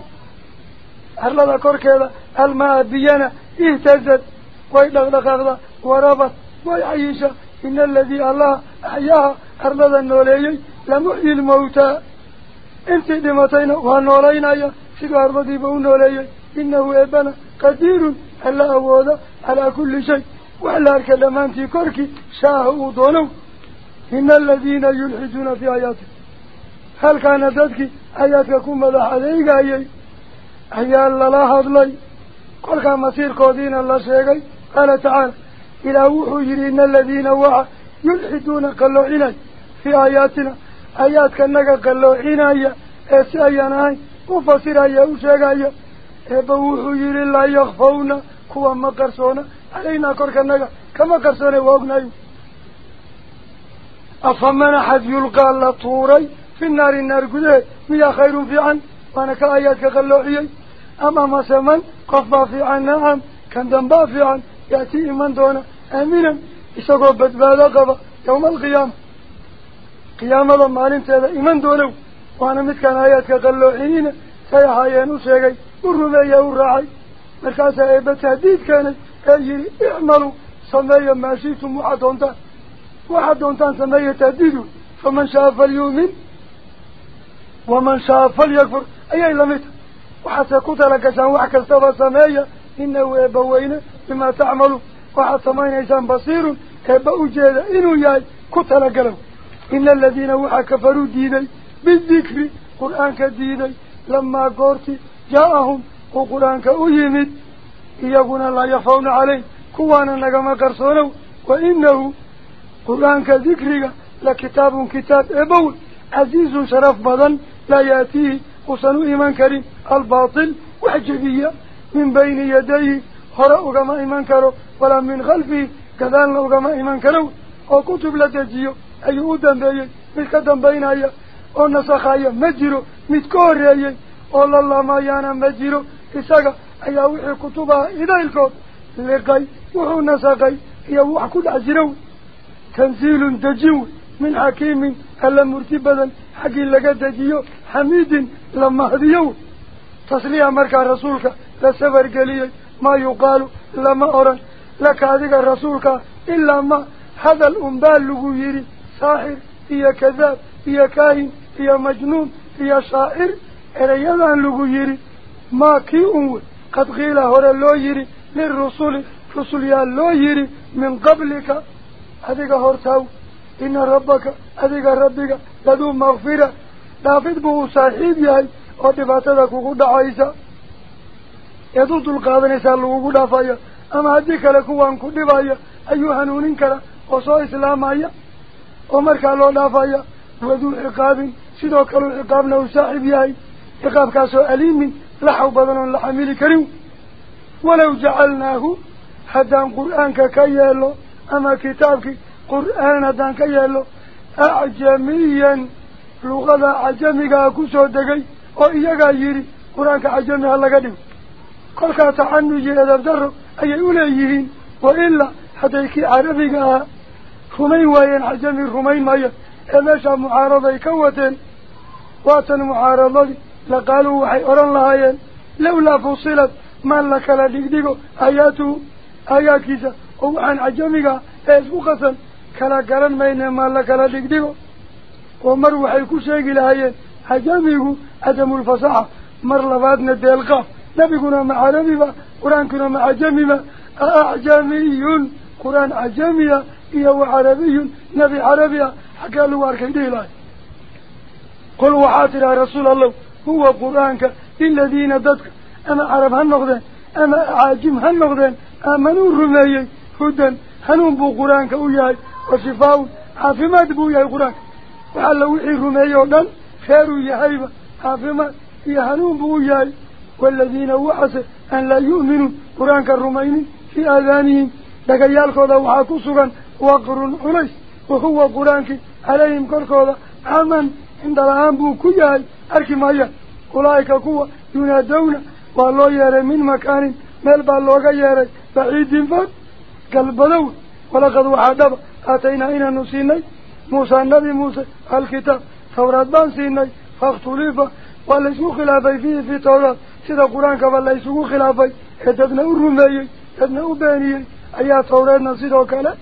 أرلا كوركيلا الماء بيانا اهتزت ويدغدغ وربط ويعيش. إن الذي الله أحياها أرلا النولي لمحيي الموتى. إنت دمتين ونولينا سيدو أرضي بو نولي إنه إبنا قدير ألا أولا على كل شيء. وعلى الكلمانتي كوركي شاهو دونو. إن الذين يلحدون في آياته. هل كان ذاتك آياتك كما لحديك أيي أيال الله هدلي قل كان مصير قودين الله شيئي قال تعالى إلى وحجر إن الذين وعى يلحدون قلوا إلي في آياتنا. آياتك النقا قلو حينايا إسايا مفسر يا وشاقايا إبوحو يري لا يخفونا كوا مقرسونا علينا كورك النقا كما قرسونا وابنايو أفمن أحد يلقى الله طوري؟ في النار النار قده ميا خير في عن. وأنا كآياتك قلوحيي أما مسمن قفا في عن. نعم. كان دنبا في عن. يأتي إيمان دونا. آمنا إساقوا بدبادا قبا. يوم القيامة. قيامة لما علمت هذا إيمان دونه وأنا متكان آياتك قلوحيين سيحايانو سيغي. ورمي ورعي مركاسا إيبا تهديد كانت. أي اعملوا. سمي ما شئتم. وحدونتان وحدونتان سمي تهديدوا فمن شاء فليؤمن. ومن شاء فليكفر. أي لمت وحتى كتلك شان وحكا استوى سمايا إنه إبوين بما تعملوا وحتى سمين إيسان بصير. إبا أجيد إنه ياي؟ كتلك له إن الذين وحا كفروا ديني بالذكر. قرآن كديني. لما قرتي جاءهم. وقرآن كأيمد إيقنا لا يخفون عليه. كوانا نقم قرصونه. وإنه قرآن كذكرك. لكتاب كتاب إبول عزيز شرف بدن. لا يأتيه وصنو إيمان كريم الباطل وحجبية. من بين يديه هراء كما إيمان كرو ولا من خلفه كذلك كما إيمان كرو. وكتب لدجيو أي أودن بيه ملكدن بين أيه ونسخايا مجرو متكور أيه والله الله ما يانا مجرو إساقا أي وحي كتبها إذا الكو لقاي وحو نسخاي هي وحكو عزيرو تنزيل دجيو من حكيم ألا مرتبا حقي لقى دجيو حميد لما هديو. تصليها مركا رسولك لسفر قليل ما يقال لما أرى لك هذه رسولك إلا ما هذا الأنبال لغيري ساحر هي كذاب هي كاهن هي مجنون هي شاعر. إليان لغيري ما كي أنوي. قد قيل هرى لو يري. للرسول رسول يا لو يري. من قبلك. هذه هرتاو إن ربك أذيك ربك لدو مغفرة. دافد بو صاحب يهي وطفاتك قد عيسى يدود القابل سألو قد فايا أما أذيك لكوان قد فايا أيها نونينك وصو إسلام هيا ومرك الله فايا ودو عقاب. سيدوك العقاب نو صاحب يهي عقاب كاسو أليم. لحو بضن لحميل كريم. ولو جعلناه حدا قرآنك كي يهلو أما كتابك oo iyagaa yidhi qur-aanka cajami ha laga dhigo kolkaa taxanu iyo edab daro ayay uleeyihiin wa ilaa hadday kii carabiga ahaa rumayn waayeen cajami rumayn maya ee meeshaa mucaaraday ka wateen waatan mucaaradadii laqaaluu waxay odhan lahaayeen lawlaa fusilad maan la kala dhigdhigo aayaatuhu aayaadkiisa oo waxaan cajamiga ee isku qasan mayne maan la kala dhigdhigo. Oo mar waxay ku sheegi lahaayeen عجميه عدم الفصاحة مر لبادنا ديلقاف نبينا مع عربي قرآنكنا مع عجمي أعجمي قرآن عجمي إيهو عربي نبي عربي حكى له أركيده له قل وحاتر يا رسول الله هو قرآنك للذين ضدك أما عرب هالنغذين أما عاجم هالنغذين آمنوا الرميي هدى هنون بو قرآنك وياي وشفاء عافمات بو ياي قرآنك وحال وحي رميي ودن خير يهيبة عافما يهنون بوياي والذين وحسوا أن لا يؤمنوا قرآن كالرمين في آذانهم. لقيال كودا وحاكسوغا وقر عليس وهو قرآنك عليهم كالكودا عمن عند الآن بوكياي أركي مايا أولئك كوا ينادون. والله يرى من مكان ملبا لوغا يرى. بعيد فات قلب ولقد وحدب. آتينا إنا نسيني موسى النبي موسى الكتاب. توراة بان سيني. فاختلفة ولا يسوق خلافي فيه في توراة سيدا قرآن كفا يسوق خلافي اتدنا الرمي اتدنا أباني أيها توراة نصيد وكلا.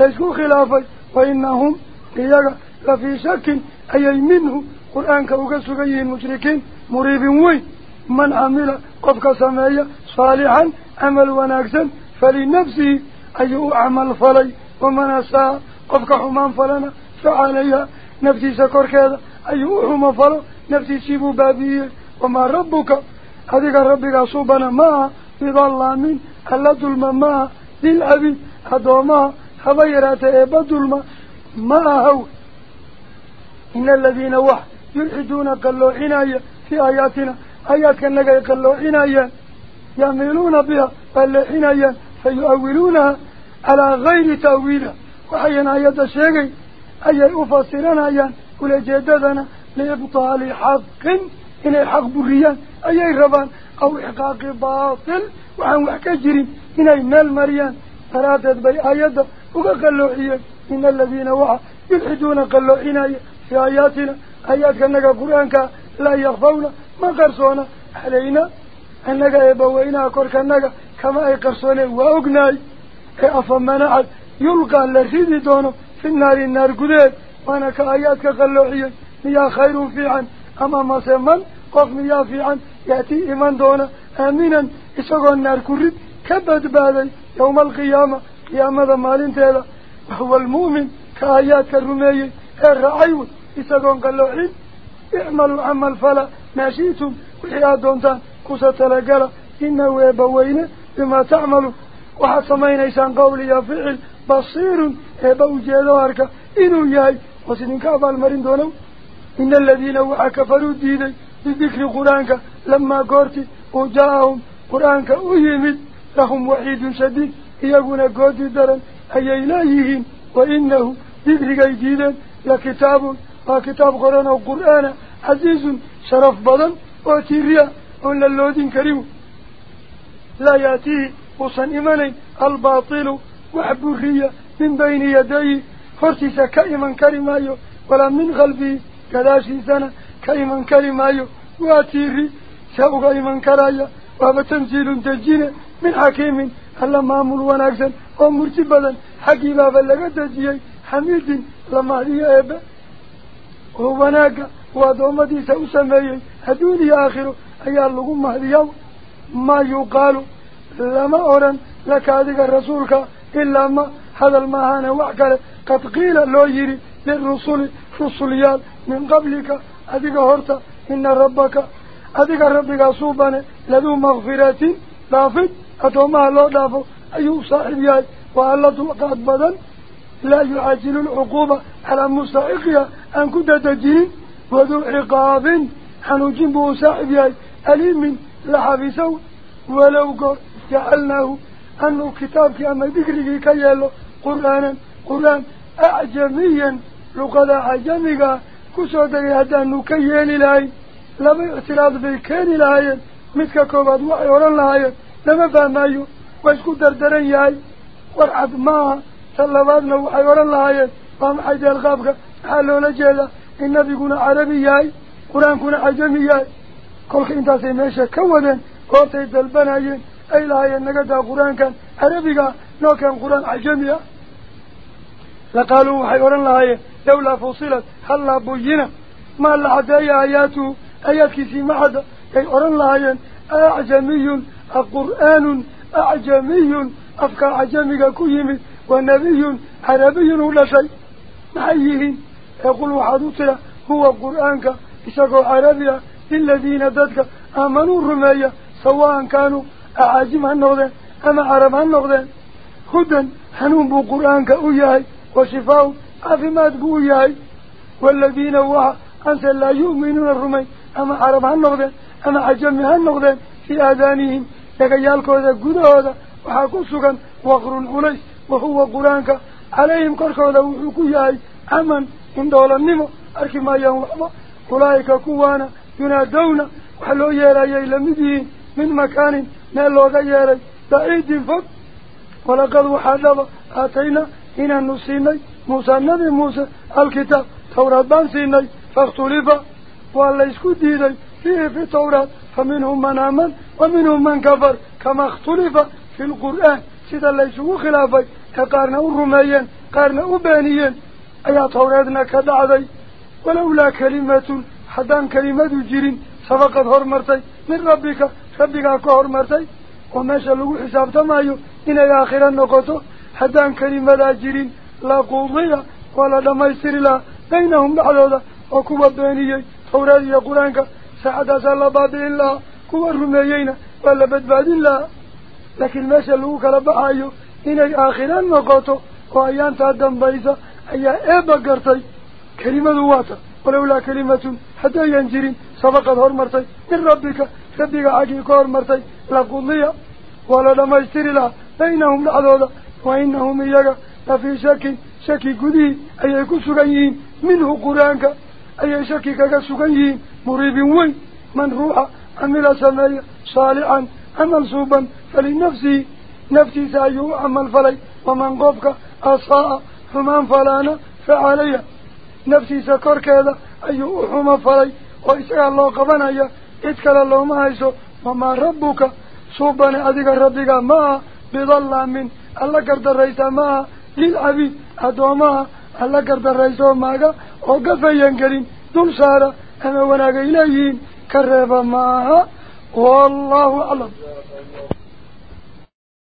يسوق خلافي وإنهم إياك. لفي شك. أي منه. قرآن كوكا سوكيه المشركين. مريب وين؟ من عمل قفك سمايا صالحا عمل وناكسا فلنفسه. أي عمل فلي. ومن أساء قفك حمان فلنا فعليها نفسي سكر كذا. أيوه ما فلو. نفسي سيبو بابيه. وما ربك؟ هذيك ربك صوبنا ما بظلام ألا ظلم ما للأبي. هدوما هبيرات إبا ظلم. ما هو؟ إن الذين وح يلحدون قلوا عناية في آياتنا. آيات كنك قلوا عناية يعملون بها قلوا عناية فيؤولونها. على غير تأويلها وحينا الشيء أي أفسرنا أيان كل جددنا لإبطال حق إن الحق بريان أي ربان أو إحقاق باطل وعن وحكجر إن المال مريان فراتت بي آيات وقالوا إن الذين وحا يلحدون قالوا عناية في آياتنا. آيات كأنك قرآنك لا يخفون ما قرصونا علينا؟ أنك يبوينا كورك أنك كما يقرصونا وأقناي أفمنعت يلقى لرسيد دونه في النار النار قدير وأنا كآياتك قلوحيا ميا خير في عن أما ما سيمن قف ميا في عن يأتي إيمان دونا آمينا إساقوا النار كرد كبد بالي يوم القيامة قيامة مالين تيلا وهو المؤمن كآياتك الرمي الرعيون إساقوا قلوحين اعملوا عمل فلا ما شئتم وحيا دونتان كسة لقلا إنه يبوين بما تعملوا وحسمين إيسان قولي فعل بصير إبا وجيدو أركا إنو ياي وسنين كأبا المرين دونو إن الذين وحا كفروا ديدي بذكر قرآنك لما قرتي وجاءهم قرآنك أهيمد لهم وحيد شديد يقول قوتي درن أي إلهيهم وإنه ذكر قيديدا لكتاب وكتاب قرآن وقرآن عزيز شرف بدن وتيريا وإن اللودين كريم لا يأتيه وصن إيماني الباطل وحبورية من بين يديه فرتس كائما كريمايو ولا من قلبي كداشي سنة كائما كريمايو. واتيري سأوغ إيمان كرايا وهذا تنزيل تجين من حكيم. هلا مامول وناكسن ومرتبا حكي بابا لغا تجيي. حميد لما هي أبا وهو ناكا ودومتي سأسمي هدوني آخر أيها اللغم مهديو ما يقال. لما أورن لك هذه رسولك إلا ما هذا المهان وعكال قد قيل لو يري للرسول رسوليال من قبلك. أذيك هرتا إن ربك أذيك ربك صوبان لذو مغفرات دافد أتوما الله دافو أيو صاحب ياي وألا قد بدن. لا يعجل العقوبة على مستحقها. أن كنت تجين وذو عقاب. حنو جنبه صاحب ياي أليم لحبسه. ولو جعلناه أنه كتابك أما ذكرك كيالو قرآنا قرآن أعجميا لقد أعجمك كسودك هدانو كيالي لهاي. لما اعتراض بيكيني لهاي. مثل كوباد وحي وران لهاي. لما فهمايو واسكو دردرين ياي ورعب ماها سلبادنا وحي وران لهاي. قام حيدي الغابك حالو لجيلا النبي كنا عربي ياي قرآن كنا عجمي ياي كلك انتا سيميشا كودين قوتي دلبنايين. أي لا ينقدها قرآن كان عربيك نو كان قرآن عجمية. لقالوا حيورا لها لولا فصلت هلا بينا؟ ما لعدي آياته آيات كيسي معدا أي أورا لها أعجمي القرآن أعجمي أفكار عجميك كيمي ونبي عربي ولا شيء. محيهين يقول حدوثنا هو قرآنك إساقوا عربيا للذين ذاتك آمنوا الرمية سواء كانوا أعاجم هالنغذين أما عرب هالنغذين هدى حنون بو قرآنك أيهي وشفاء عفمات بو أيهي والذين وحا أنت لا يؤمنون الرمي. أما عرب هالنغذين أما عجم هالنغذين في آذانهم. يقيالك هذا قد هذا وحاكو سكن وقر الحليس وهو قرآنك عليهم كرك هذا وحكو يهي أمن إن دول النمو أركي ما يوم أولئك كوانا ينادون وحلو يلا يلمدين من مكان ما لو غيري بعيد فوق. ولقد وحدنا أتينا إن نصيني موسى النبي موسى الكتاب. توراة بانسيني فاختلفة وعلى إسكوديني فيه في توراة. فمنهم من آمن ومنهم من كفر. كما اختلف في القرآن. سيدا هو خلافي كقارنا الرمايا قارنا أبانيا أي توراتنا كدعضي ولولا كلمة حدان كلمة جيرين. سبقت هرمرتي من ربك haddaan kelimadu jirin sabaqad hormartay min rabbika rabbigaa ka hormartay oo meesha lagu xisaabtamaayo inay aakhira noqoto haddaan kelimadaa jirin laquudiya waa la dhammaystiri lahaa baynahum dhexdooda oo kuwa beeniyey tawraad iyo qur-aanka saacadaasaa la baabi'in lahaa kuwa rumeeyeyna waa la badbaadin lahaa laakiin meesha lagu kala baxayo inay aakhira noqoto oo ayaantaa dambaysa ayaa eebba gartay kelimadu waata ولولا من ربك ربك عقيق هرمرتي لقضية ولا لما يشتري لها بينهم لعضوضة وإنهم إياك لفي شك شك قدي أي يكون سغيين منه قرآنك أي شك كسغيين مريب وين من روح عمل سمايا صالحا عمل صوبا فلنفسه نفسي سايو عمل فلي ومن قفك أصاء فمن فلانا فعليا نفسي سكر كذا أيو حما فلي وإسأل الله قبنا إتكال الله ما يسو وما ربك؟ صوبنا أذيك ربك ما؟ بظل من الله قرد الرئيس ما؟ للعبي أدوما الله قرد الرئيس ما؟ وقفا ينكرين دول سارة أما وناك إليين كرب معها والله أعلم.